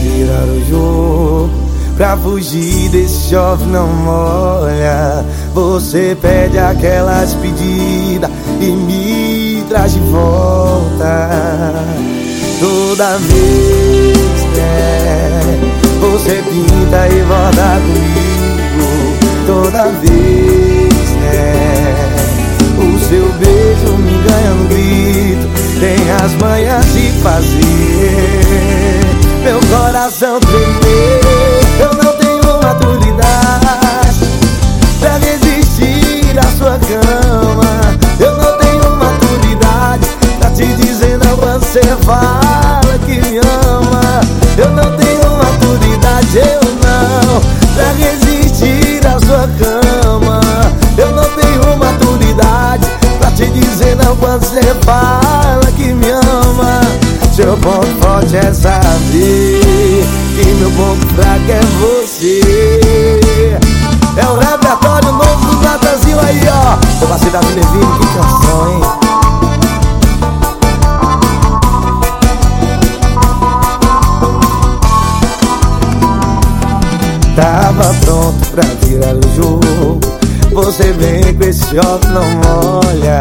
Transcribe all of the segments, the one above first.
virar o jogo. Pra fugir desse chove não molha. Você pede aquela despedida e me traz de volta. Toda vez, né? Você pinta e volta comigo. Toda vez, né? O seu beijo me ganha no grito. Tem as manhas de fazer meu coração tremer. Forte é saber que meu ponto fraco é você. É o repertório novo do Natanzinho aí, ó. Do cidade Levine, que canção, hein? Tava pronto pra virar o jogo. Você vem com esse óculos, não molha.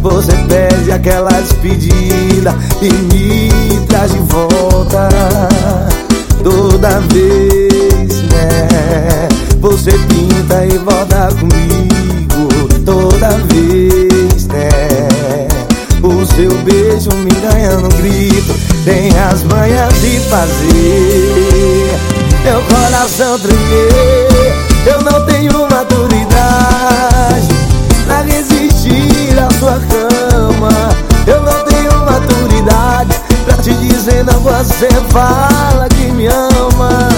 Você pede aquela despedida e me traz de volta toda vez, né? Você pinta e volta comigo toda vez, né? O seu beijo me ganha no grito, tem as manhas de fazer meu coração tremer. Eu não tenho maturidade você fala que me ama.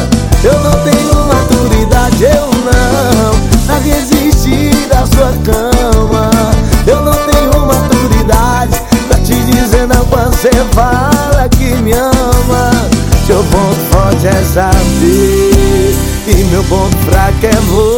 Eu não tenho maturidade, eu não, pra resistir à sua cama. Eu não tenho maturidade pra te dizer não você fala que me ama. Seu ponto forte é saber E meu ponto fraco é você